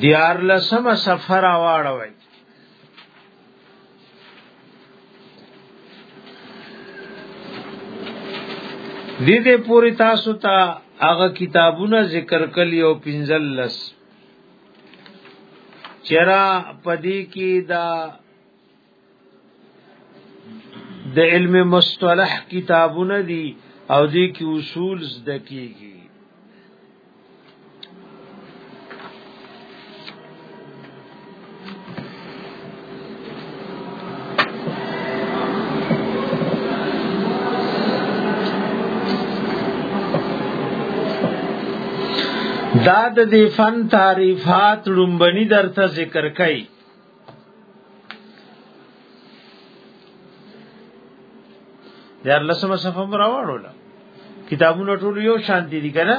دیار لسم سفر آواړوي دې دې پوری تاسو ته هغه کتابونه ذکر کړي او پنځلس چرا پدی کی دا د علم مصطلح کتابونه دي او دې کې اصول زده کیږي دا د دې فن تعریفات لومبني درته ذکر کړي دیار لسمه صفه مراوړو لا کتابونه ټول یو شان دي کنه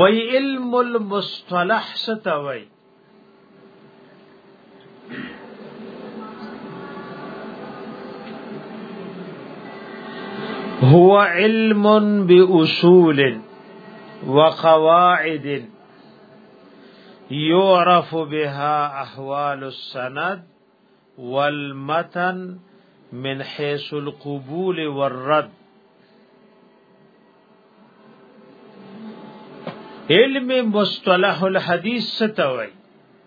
وی علم المصطلح ستوي هو علم بأصول وقواعد يعرف بها أحوال السند والمتن من حيث القبول والرد علم مصطلح الحديث ستوي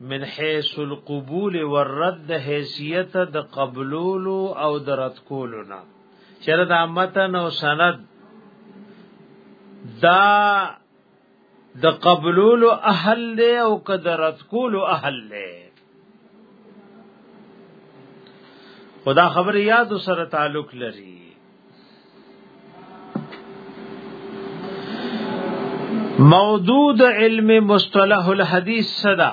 من حيث القبول والرد حیثیت د قبولولو او د رد کولو نه چر دا متن او سند دا د قبولولو اهل دی او که د رد کولو اهل دی خدا خبر یاد سره تعلق لري مودود علم مصطلح الحدیث صدا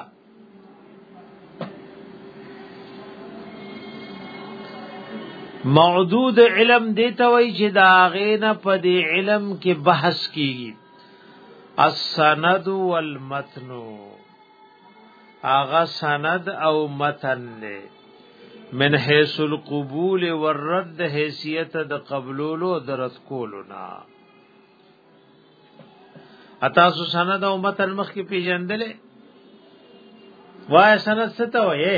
معدود علم دیتا وای چې دا غینا په دې علم کې بحث کیږي السند والمتن اغا سند او متن نه من حيث القبول والرد حیثیت د قبولولو درت کولونا اتا سو سند او متن مخ کې پیژندلې وای سند څه ته وایې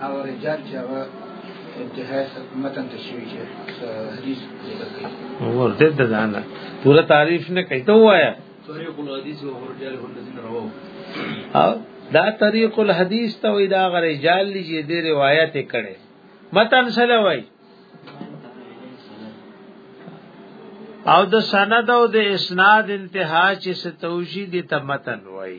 هغه رجال چې هغه انتهای متن ته شوی چې حدیث ذکر کوي ورته د ځان پوره تعریف نه کوي ته وایا طریق الحدیث او رجال الذين رواه او دا طریق الحدیث ته وی دا غره جال لږه دی روایت کړي متن سره وای او د سند او د اسناد انتها چې ستوجی دي ته متن وای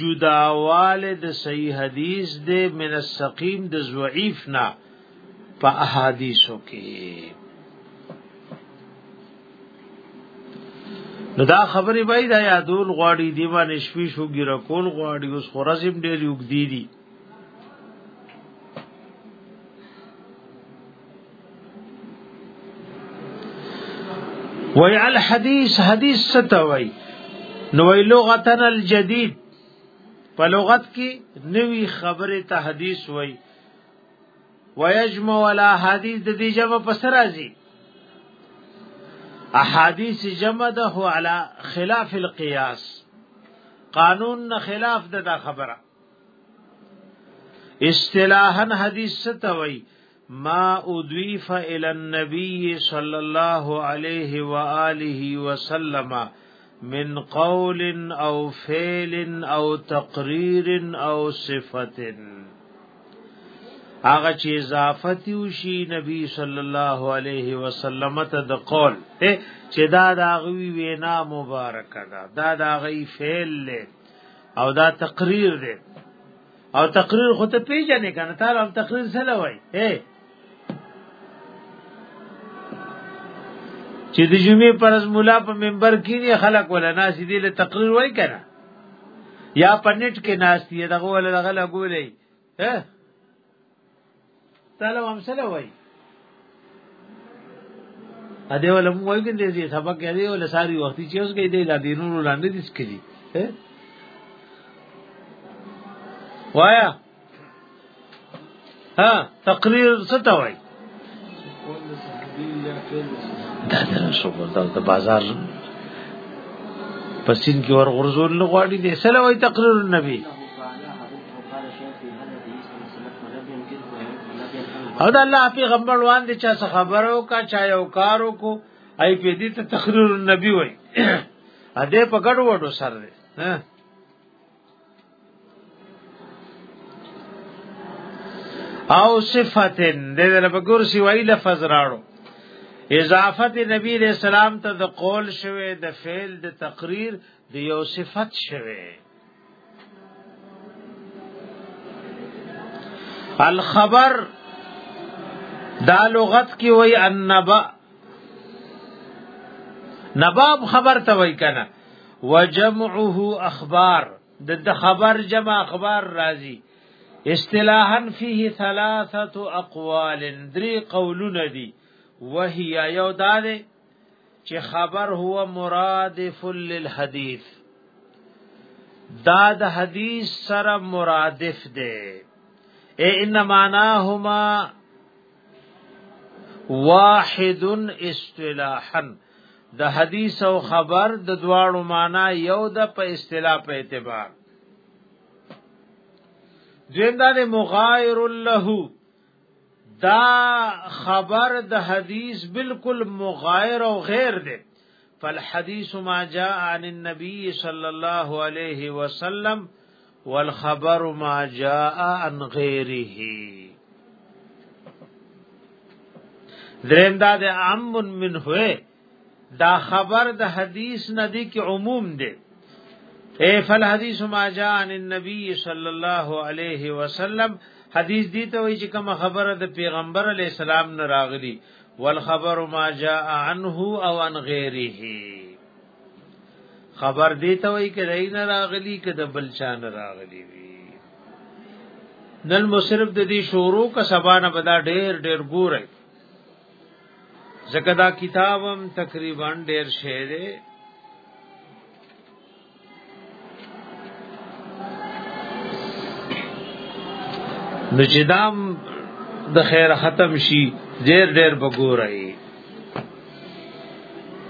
جدا والد صحیح حدیث دے من السقیم د ضعیف نا په احادیثو کې نو دا خبرې باید یادول غواړي دی باندې شپې شو ګیره کول غواړي اوس خورزم ډېر یوګ دی دي, دی وی الحدیث حدیث ستوي نو وی لغتن الجدید په لغت کې نوی خبره ته حدیث وی ويجمع ولا حدیث د دې جمع پس راځي احادیث جمع ده علی خلاف القياس قانون نه خلاف ده دا خبره اصطلاحا حدیث ستوي ما اضيف الى النبي صلى الله عليه واله وسلم من قول او فعل او تقرير او صفت هغه چې اضافت وشي نبی صلی الله علیه وسلم ته د قول چې دا داغوی وینا مبارک ده دا داغی فعل له او دا تقریر دی او تقریر خو ته پیژنې کنه تعالی هم تقریر سره وای اے چې د جمعې پرز مولا په منبر کې نه خلک ولا ناس دي له تقریر وای کنه یا پنیټ کې ناس دي دغه ولا دغه لګولې ها تعالی هم سره وای ا دې ولم وای کې دې سبق کې دې ول ساری وخت چې اوس کې دې لا دینونو لاندې دي سکلي وایا ها تقریر څه ته وای دا د شغل د بازار پسین کې ور غرزول نه غواړي د سلام او تقریر النبی او د الله پیغمبر وان دي چې خبرو کا چا یو کارو کو ای په دې ته تقریر النبی وای ا دې په ګډ وډو سره او صفتن د دې په ګورسي وای لفظ راړو اضافت نبی علیہ السلام ته د قول شوه د فعل د تقریر د یو صفت شوه الخبر دا لغت کی وای النبأ نباب خبر ته وای کنه وجمعه اخبار د خبر جمع اخبار راضی اصطلاحا فيه ثلاثه اقوال درې قولونه دي وهي یو داده چې خبر هو مرادف للحديث دا د حدیث سره مرادف دی اے ان معناهما واحد اصطلاحا د حدیث او خبر د دواړو معنا یو د په اصطلاح په اعتبار دویندا د مغایر له دا خبر د حدیث بالکل مغایر او غیر دی فالحديث ما جاء عن النبي صلى الله عليه وسلم والخبر ما جاء عن غيره دریم دا د عام من هوه دا خبر د حدیث ندی کې عموم دی اے فل حدیث ما جاء عن النبي صلی الله علیه وسلم حدیث دی ته وی چې کوم خبره د پیغمبر علی السلام نه راغلی والخبر ما جاء عنه او عن غيره خبر دی ته وای کړه نه راغلی کده بل چان راغلی وی نن مو صرف د دې شورو کا سبانه بدا ډېر ډېر ګورای زکه دا کتابم تقریبا ډېر شعر نو چې دام د خیر ختم شي ډیر ډیر بګورای